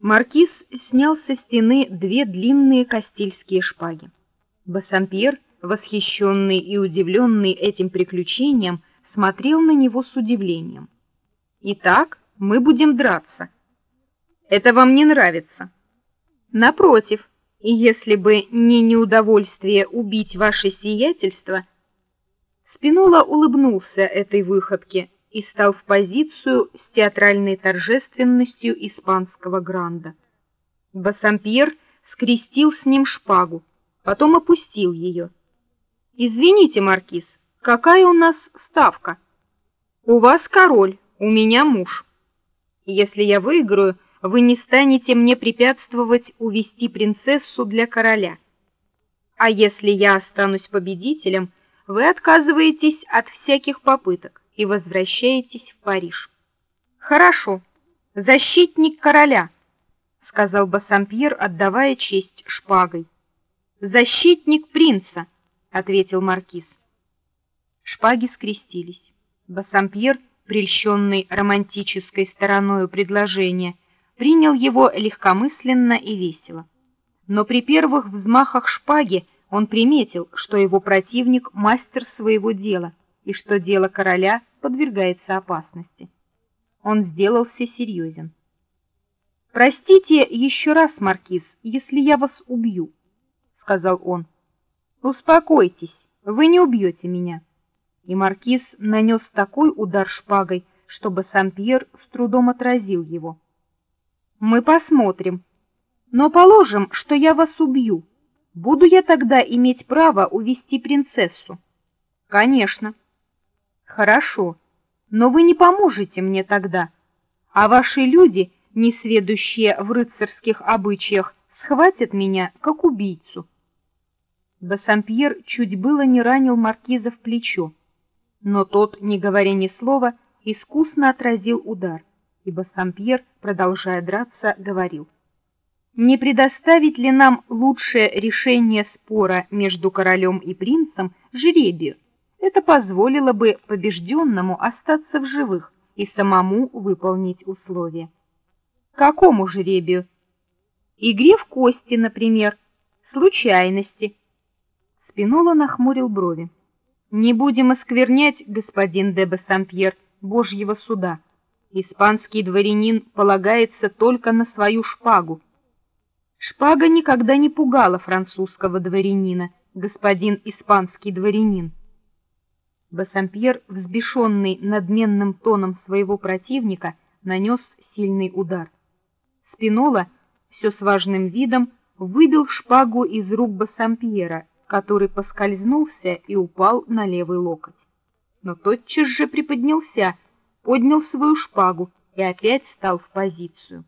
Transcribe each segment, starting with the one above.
Маркиз снял со стены две длинные кастильские шпаги. Бассампьер, восхищенный и удивленный этим приключением, смотрел на него с удивлением. Итак, мы будем драться. Это вам не нравится? Напротив, и если бы не неудовольствие убить ваше сиятельство, Спинола улыбнулся этой выходке и стал в позицию с театральной торжественностью испанского гранда. Бассампьер скрестил с ним шпагу, потом опустил ее. Извините, маркиз, какая у нас ставка? У вас король, у меня муж. Если я выиграю, вы не станете мне препятствовать увести принцессу для короля. А если я останусь победителем, вы отказываетесь от всяких попыток и возвращаетесь в Париж. Хорошо. Защитник короля, сказал Бассампьер, отдавая честь шпагой. Защитник принца, ответил маркиз. Шпаги скрестились. Бассампьер, прельщенный романтической стороной предложения, принял его легкомысленно и весело. Но при первых взмахах шпаги он приметил, что его противник мастер своего дела и что дело короля подвергается опасности. Он сделался серьезен. Простите еще раз, маркиз, если я вас убью, сказал он. Успокойтесь, вы не убьете меня. И маркиз нанес такой удар шпагой, чтобы Сан-Пьер с трудом отразил его. Мы посмотрим. Но положим, что я вас убью. Буду я тогда иметь право увести принцессу? Конечно. Хорошо, но вы не поможете мне тогда, а ваши люди, не сведущие в рыцарских обычаях, схватят меня как убийцу. Бассампьер чуть было не ранил маркиза в плечо, но тот, не говоря ни слова, искусно отразил удар, и Бассампьер, продолжая драться, говорил: "Не предоставить ли нам лучшее решение спора между королем и принцем жребию?" Это позволило бы побежденному остаться в живых и самому выполнить условия. Какому жребию? Игре в кости, например, случайности. Спинола нахмурил брови. Не будем осквернять, господин де Бассампьер, Божьего суда. Испанский дворянин полагается только на свою шпагу. Шпага никогда не пугала французского дворянина, господин испанский дворянин. Бассампьер, взбешенный надменным тоном своего противника, нанес сильный удар. Спинола, все с важным видом, выбил шпагу из рук Бассампьера, который поскользнулся и упал на левый локоть. Но тотчас же приподнялся, поднял свою шпагу и опять стал в позицию.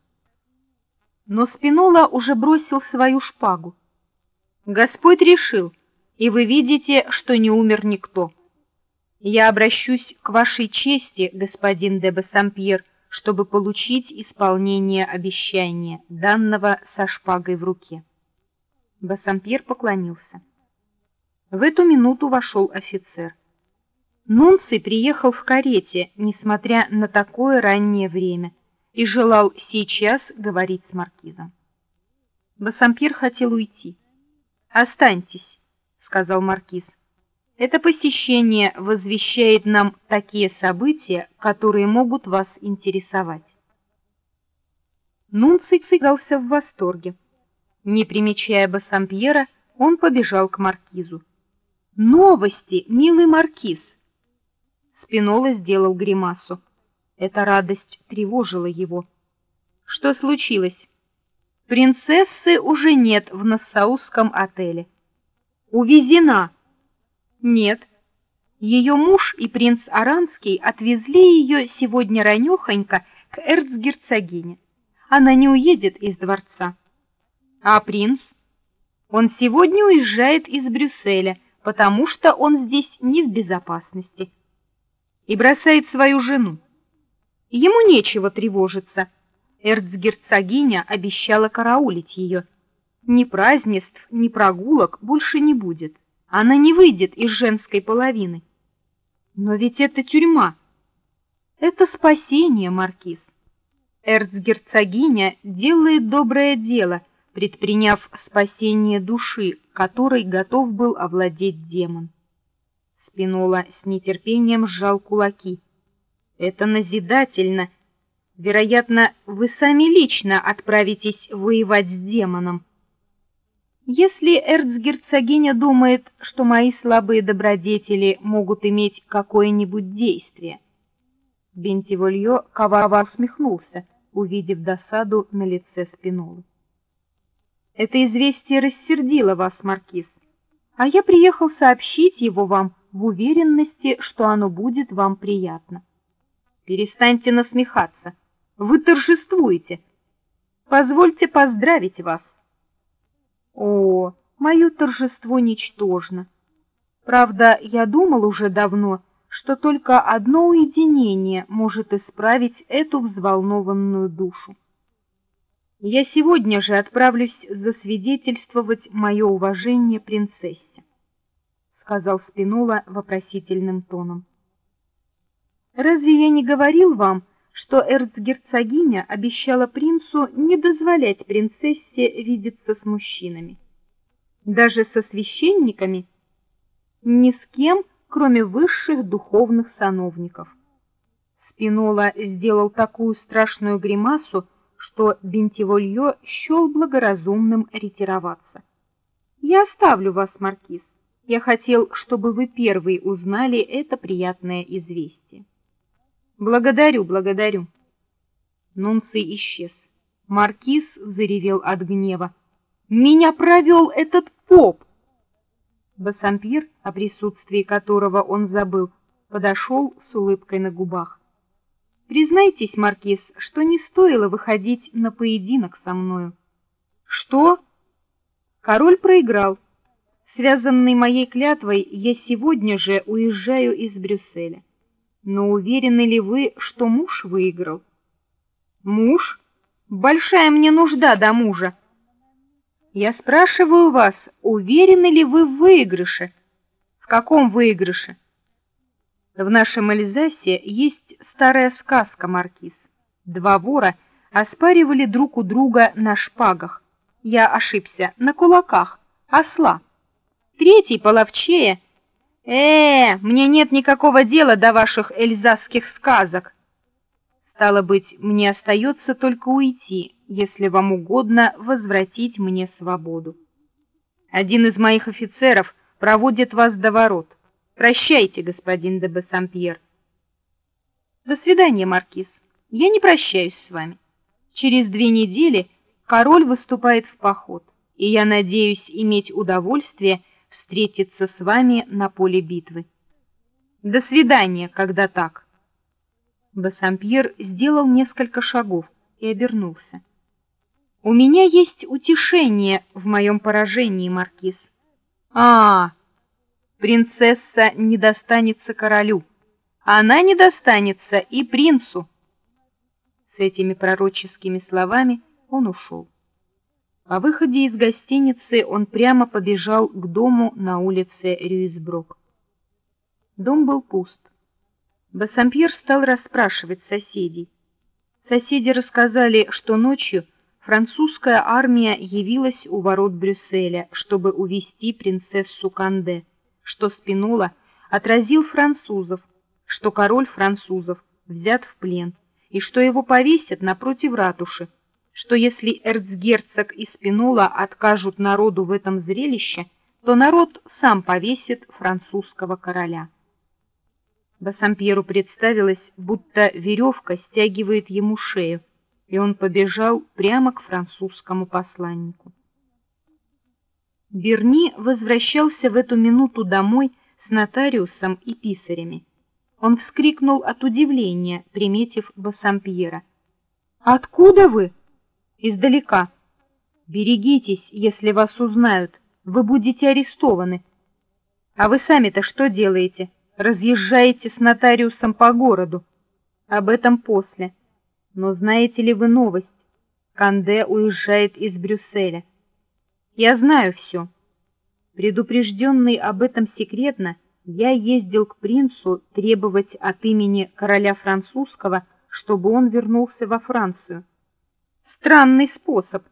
Но Спинола уже бросил свою шпагу. Господь решил, и вы видите, что не умер никто. Я обращусь к вашей чести, господин де Бассампьер, чтобы получить исполнение обещания, данного со шпагой в руке. Бассампьер поклонился. В эту минуту вошел офицер. Нунций приехал в карете, несмотря на такое раннее время, и желал сейчас говорить с маркизом. Бассампьер хотел уйти. "Останьтесь", сказал маркиз. Это посещение возвещает нам такие события, которые могут вас интересовать. Нунций цыгался в восторге. Не примечая Бассампьера, он побежал к маркизу. Новости, милый маркиз. Спинола сделал гримасу. Эта радость тревожила его. Что случилось? Принцессы уже нет в Нассауском отеле. Увезена. Нет. Ее муж и принц Аранский отвезли ее сегодня ранёхонько к эрцгерцогине. Она не уедет из дворца. А принц? Он сегодня уезжает из Брюсселя, потому что он здесь не в безопасности. И бросает свою жену. Ему нечего тревожиться. Эрцгерцогиня обещала караулить ее. Ни празднеств, ни прогулок больше не будет. Она не выйдет из женской половины. Но ведь это тюрьма. Это спасение, маркиз. Эрцгерцогиня делает доброе дело, предприняв спасение души, которой готов был овладеть демон. Спинола с нетерпением сжал кулаки. Это назидательно. Вероятно, вы сами лично отправитесь воевать с демоном. Если эрцгерцогиня думает, что мои слабые добродетели могут иметь какое-нибудь действие, Бентиволье коварно усмехнулся, увидев досаду на лице Спинолы. Это известие рассердило вас, маркиз, а я приехал сообщить его вам в уверенности, что оно будет вам приятно. Перестаньте насмехаться. Вы торжествуете. Позвольте поздравить вас. О, мое торжество ничтожно. Правда, я думал уже давно, что только одно уединение может исправить эту взволнованную душу. Я сегодня же отправлюсь засвидетельствовать мое уважение принцессе, сказал Спинола вопросительным тоном. Разве я не говорил вам, что эрцгерцогиня обещала принцу не дозволять принцессе видеться с мужчинами, даже со священниками, ни с кем, кроме высших духовных сановников. Спинола сделал такую страшную гримасу, что Бентиволье счел благоразумным ретироваться. Я оставлю вас, маркиз. Я хотел, чтобы вы первый узнали это приятное известие. Благодарю, благодарю. Нунций исчез. Маркиз заревел от гнева. Меня провел этот поп. Бассампир, о присутствии которого он забыл, подошел с улыбкой на губах. Признайтесь, маркиз, что не стоило выходить на поединок со мною. Что? Король проиграл. Связанный моей клятвой, я сегодня же уезжаю из Брюсселя. Но уверены ли вы, что муж выиграл? Муж? Большая мне нужда до мужа. Я спрашиваю вас, уверены ли вы в выигрыше? В каком выигрыше? В нашем Эльзасе есть старая сказка, маркиз. Два вора оспаривали друг у друга на шпагах. Я ошибся, на кулаках, осла. Третий половчее Э, мне нет никакого дела до ваших эльзасских сказок. Стало быть, мне остается только уйти, если вам угодно возвратить мне свободу. Один из моих офицеров проводит вас до ворот. Прощайте, господин де Бассампьер. До свидания, маркиз. Я не прощаюсь с вами. Через две недели король выступает в поход, и я надеюсь иметь удовольствие встретиться с вами на поле битвы. До свидания, когда так. Бассампьер сделал несколько шагов и обернулся. У меня есть утешение в моем поражении, маркиз. А, принцесса не достанется королю. Она не достанется и принцу. С этими пророческими словами он ушел. По выходе из гостиницы он прямо побежал к дому на улице Рюисброк. Дом был пуст. Бассампьер стал расспрашивать соседей. Соседи рассказали, что ночью французская армия явилась у ворот Брюсселя, чтобы увести принцессу Канде, что Спинола отразил французов, что король французов взят в плен и что его повесят напротив ратуши что если эрцгерцог и Спинола откажут народу в этом зрелище, то народ сам повесит французского короля. Бассампьеру представилось, будто веревка стягивает ему шею, и он побежал прямо к французскому посланнику. Берни возвращался в эту минуту домой с нотариусом и писарями. Он вскрикнул от удивления, приметив Бассампьера. "Откуда вы?" Издалека. Берегитесь, если вас узнают, вы будете арестованы. А вы сами-то что делаете? Разъезжаете с нотариусом по городу. Об этом после. Но знаете ли вы новость? Канде уезжает из Брюсселя. Я знаю все. Предупрежденный об этом секретно, я ездил к принцу требовать от имени короля французского чтобы он вернулся во Францию. Странный способ.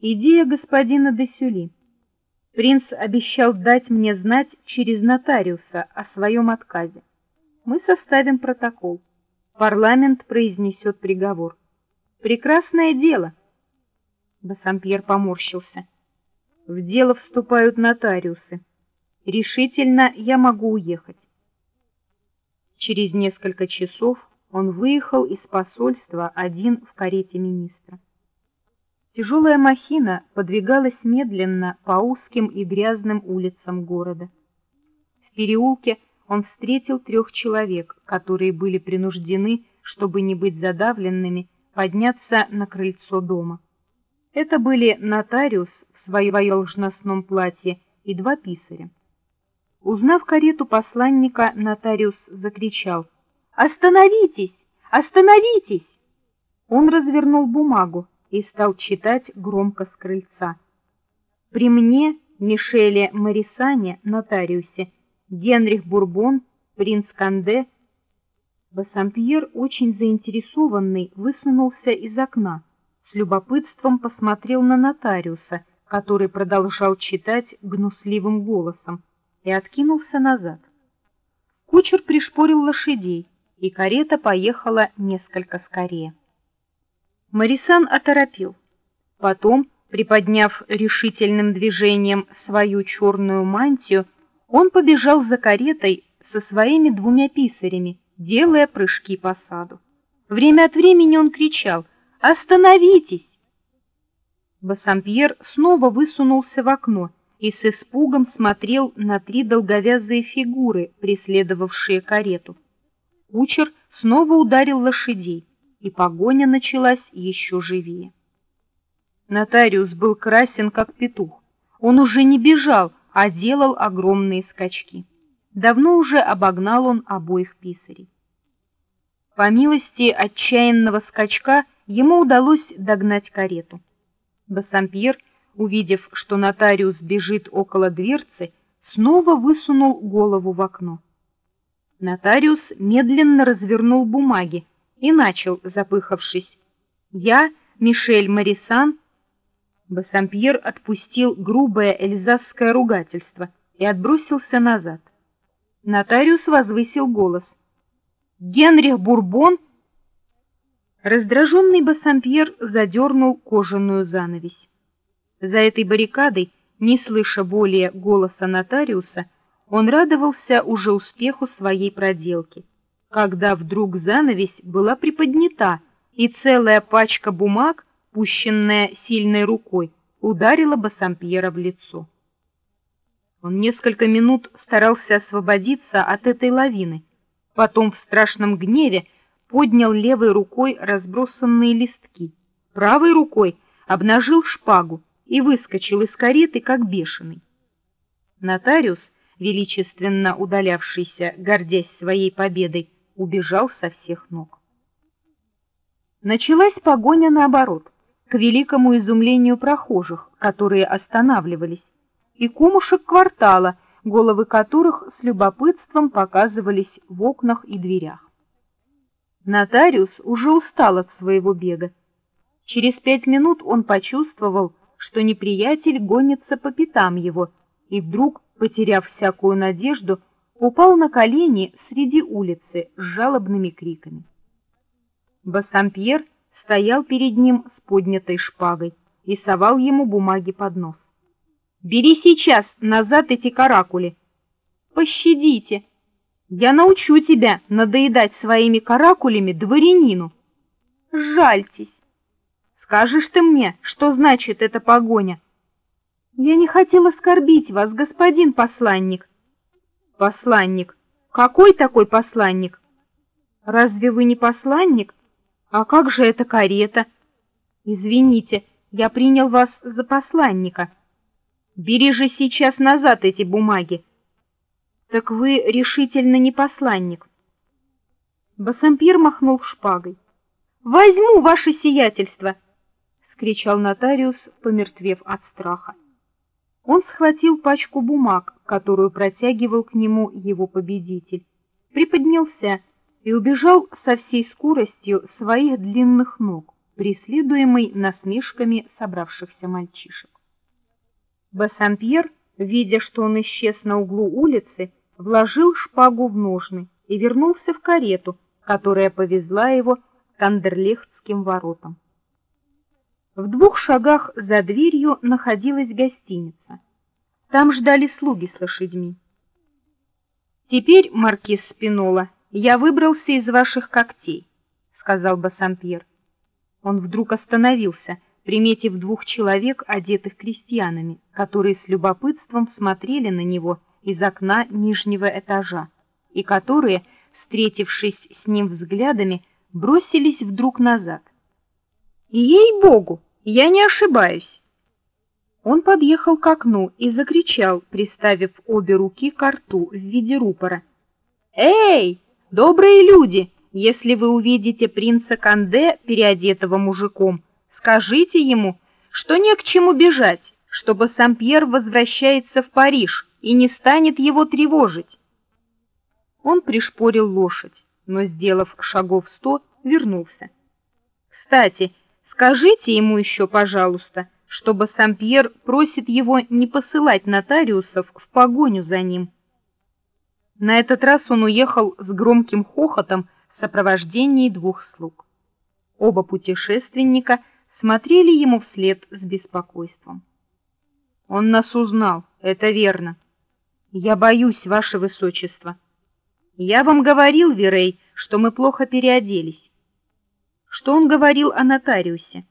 Идея господина де Сюли. Принц обещал дать мне знать через нотариуса о своем отказе. Мы составим протокол. Парламент произнесет приговор. Прекрасное дело. Бассампьер поморщился. В дело вступают нотариусы. Решительно я могу уехать. Через несколько часов он выехал из посольства один в карете министра. Тяжелая махина подвигалась медленно по узким и грязным улицам города. В переулке он встретил трех человек, которые были принуждены, чтобы не быть задавленными, подняться на крыльцо дома. Это были нотариус в своем должностном платье и два писаря. Узнав карету посланника, нотариус закричал: "Остановитесь! Остановитесь!" Он развернул бумагу и стал читать громко с крыльца. При мне Мишеле Марисане, нотариусе, Генрих Бурбон, принц Канде. Бассампьер, очень заинтересованный, высунулся из окна, с любопытством посмотрел на нотариуса, который продолжал читать гнусливым голосом, и откинулся назад. Кучер пришпорил лошадей, и карета поехала несколько скорее. Марисан оторопил. Потом, приподняв решительным движением свою черную мантию, он побежал за каретой со своими двумя писарями, делая прыжки по саду. Время от времени он кричал: "Остановитесь!" Бассампьер снова высунулся в окно и с испугом смотрел на три долговязые фигуры, преследовавшие карету. Кучер снова ударил лошадей, и погоня началась еще живее. Нотариус был красен как петух. Он уже не бежал, а делал огромные скачки. Давно уже обогнал он обоих писарей. По милости отчаянного скачка ему удалось догнать карету. Бассампьер, увидев, что нотариус бежит около дверцы, снова высунул голову в окно. Нотариус медленно развернул бумаги и начал, запыхавшись: "Я, Мишель Марисан, Бассампьер отпустил грубое эльзасское ругательство и отбросился назад. Нотариус возвысил голос. Генрих Бурбон Раздраженный Бассампьер задернул кожаную занавесь. За этой баррикадой, не слыша более голоса нотариуса, он радовался уже успеху своей проделки, когда вдруг занавесь была приподнята, и целая пачка бумаг пущенная сильной рукой, ударила Бассампьера в лицо. Он несколько минут старался освободиться от этой лавины, потом в страшном гневе поднял левой рукой разбросанные листки, правой рукой обнажил шпагу и выскочил из кареты как бешеный. Нотариус, величественно удалявшийся, гордясь своей победой, убежал со всех ног. Началась погоня наоборот к великому изумлению прохожих, которые останавливались, и кумушек квартала, головы которых с любопытством показывались в окнах и дверях. Нотариус уже устал от своего бега. Через пять минут он почувствовал, что неприятель гонится по пятам его, и вдруг, потеряв всякую надежду, упал на колени среди улицы с жалобными криками. Бассампьер стоял перед ним с поднятой шпагой и совал ему бумаги под нос. Бери сейчас назад эти каракули. Пощадите. Я научу тебя надоедать своими каракулями дворянину. Жальтесь. Скажешь ты мне, что значит эта погоня? Я не хотела оскорбить вас, господин посланник. Посланник. Какой такой посланник? Разве вы не посланник? А как же эта карета? Извините, я принял вас за посланника. Бери же сейчас назад эти бумаги. Так вы решительно не посланник. Бассампир махнул шпагой. Возьму ваше сиятельство, скричал нотариус, помертвев от страха. Он схватил пачку бумаг, которую протягивал к нему его победитель, приподнялся и убежал со всей скоростью своих длинных ног, преследуемый насмешками собравшихся мальчишек. Бассампьер, видя, что он исчез на углу улицы, вложил шпагу в ножны и вернулся в карету, которая повезла его к Андерлехтским воротам. В двух шагах за дверью находилась гостиница. Там ждали слуги с лошадьми. Теперь, маркиз Спинола, я выбрался из ваших когтей, сказал Бассампьер. Он вдруг остановился, приметив двух человек, одетых крестьянами, которые с любопытством смотрели на него из окна нижнего этажа, и которые, встретившись с ним взглядами, бросились вдруг назад. Ей-богу, я не ошибаюсь. Он подъехал к окну и закричал, приставив обе руки к рту в виде рупора: "Эй, добрые люди, если вы увидите принца Канде переодетого мужиком, скажите ему, что не к чему бежать, чтобы сам Пьер возвращается в Париж и не станет его тревожить". Он пришпорил лошадь, но сделав шагов сто, вернулся. Кстати, скажите ему еще, пожалуйста, чтобы сам Пьер просит его не посылать нотариусов в погоню за ним. На этот раз он уехал с громким хохотом в сопровождении двух слуг. Оба путешественника смотрели ему вслед с беспокойством. Он нас узнал, это верно. Я боюсь, ваше высочество. Я вам говорил, Верей, что мы плохо переоделись. Что он говорил о нотариусе?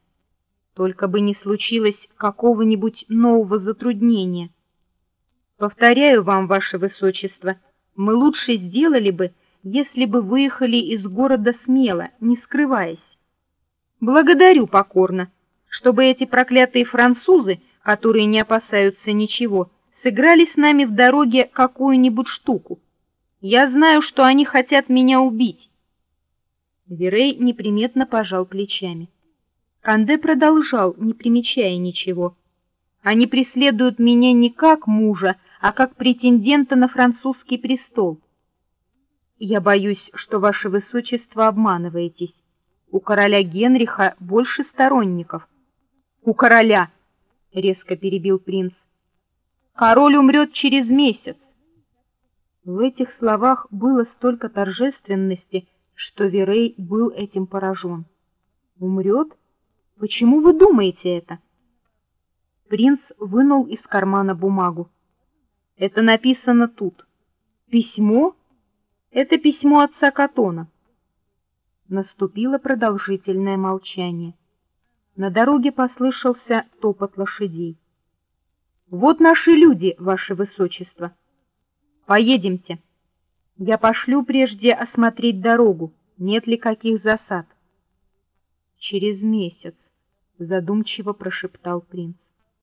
Только бы не случилось какого-нибудь нового затруднения. Повторяю вам, ваше высочество, мы лучше сделали бы, если бы выехали из города смело, не скрываясь. Благодарю покорно, чтобы эти проклятые французы, которые не опасаются ничего, сыграли с нами в дороге какую-нибудь штуку. Я знаю, что они хотят меня убить. Верей неприметно пожал плечами. Канде продолжал, не примечая ничего. Они преследуют меня не как мужа, а как претендента на французский престол. Я боюсь, что ваше высочество обманываетесь. У короля Генриха больше сторонников. У короля, резко перебил принц. Король умрет через месяц. В этих словах было столько торжественности, что Верей был этим поражен. Умрет? Почему вы думаете это? Принц вынул из кармана бумагу. Это написано тут. Письмо? Это письмо отца Катона. Наступило продолжительное молчание. На дороге послышался топот лошадей. Вот наши люди, ваше высочество. Поедемте. Я пошлю прежде осмотреть дорогу, нет ли каких засад. Через месяц, задумчиво прошептал принц.